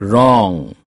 wrong.